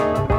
you